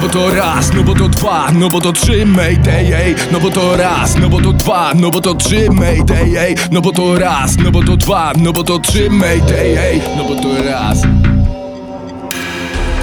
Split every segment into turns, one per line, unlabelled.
Bo to raz, no bo to dwa, no bo to trzy Mayday, ej No bo to raz, no bo to dwa, no bo to trzy Mayday, ej No bo to raz, no bo to dwa, no bo to trzy Mayday, ej No bo to raz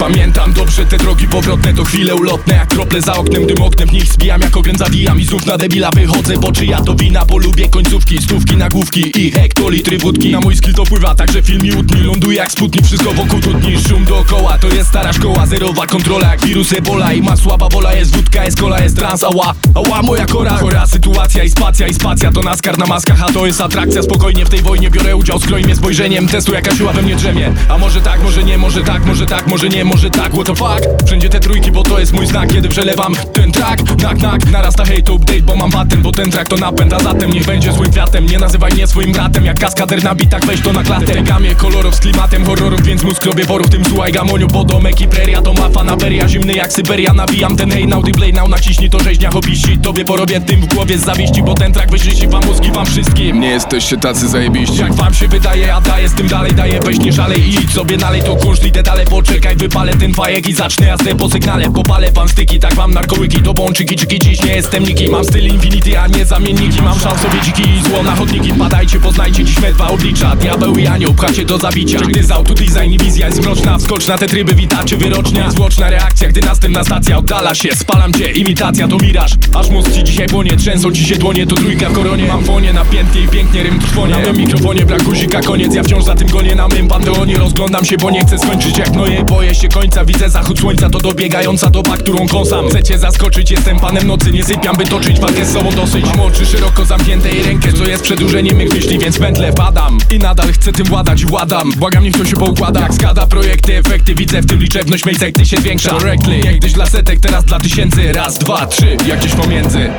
Pamiętam dobrze te drogi powrotne To chwile ulotne jak krople za oknem Dym oknem w nich zbijam jak okręt zawijam I znów na debila wychodzę Bo czy ja to wina? Polubię końcówki, stówki, nagłówki I hektolitry wódki. Na mój skill to wpływa także film i utni. Ląduje jak sputnik, wszystko wokół trudni Szum dookoła, to jest stara szkoła Zerowa kontrola jak wirus ebola. I ma słaba wola, jest wódka, jest kola, jest trans Ała, ała moja kora. Chora sytuacja i spacja i spacja To naskar na maskach, a to jest atrakcja. Spokojnie w tej wojnie biorę udział Skroi mnie spojrzeniem, testu jaka siła we mnie drzemie. A może tak, może nie, może tak, może tak, może nie, może tak What the fuck? Wszędzie te trójki, bo to jest mój znak Kiedy przelewam ten track, nak, nak Narasta hate update, bo mam patent Bo ten track to napęd, a zatem niech będzie złym kwiatem. Nie nazywaj mnie swoim bratem Jak kaskader na bitach, weź to na klatę. Gamie kolorów z klimatem horrorów Więc mózg robię worów, tym. Słuchaj gamoniu Bo domek i preria to fanaberia Zimny jak Syberia, nawijam ten hej now, play now Naciśnij to rzeźnia. Hobbyści Tobie porobię tym w głowie z zawiści Bo ten track wyślisi wam mózgi wam wszystkim. Nie jesteście tacy zajebiści. Jak wam się wydaje, a daję z tym dalej Daję, weź nie szalej i idź sobie dalej To kunszt, idę dalej, poczekaj, wypalę ten fajek I zacznę jazdę po sygnale. Popalę wam styki, tak wam narkołyki To bączyki, czyki, dziś nie jestem niki. Mam styl infinity, a nie zamienniki. Mam szans sobie dziki i zło na chodniki. Padajcie, poznajcie dziś me dwa oblicza. Diabeł i anioł, pchacie do zabicia. Gdy z auto design i wizja jest mroczna? Wskocz na te tryby, witacie wyrocznia Zwłoczna reakcja, gdy następna stacja oddala się. Spalam cię, imitacja to miraż. Aż mózg ci dzisiaj płonie, trzęsą ci się dłonie To trójka w koronie, mam fonie napiętnie i pięknie rym trwonie. Na mym mikrofonie brak guzika, koniec. Ja wciąż za tym gonię na mym panteonie Rozglądam się, bo nie chcę skończyć jak noje Boję się końca, widzę zachód słońca To dobiegająca doba, którą kąsam. Chcecie zaskoczyć, jestem panem nocy Nie sypiam, by toczyć walkę z sobą dosyć. Mam oczy szeroko zamknięte i rękę Co jest przedłużeniem mych myśli, więc pętlę padam. I nadal chcę tym władać władam. Błagam, niech to się poukłada. Jak skada projekty, efekty Widzę w tym liczebność sekty się zwiększa Correctly, jak dla setek, teraz dla tysięcy. Raz, dwa, trzy, jak gdzieś pomiędzy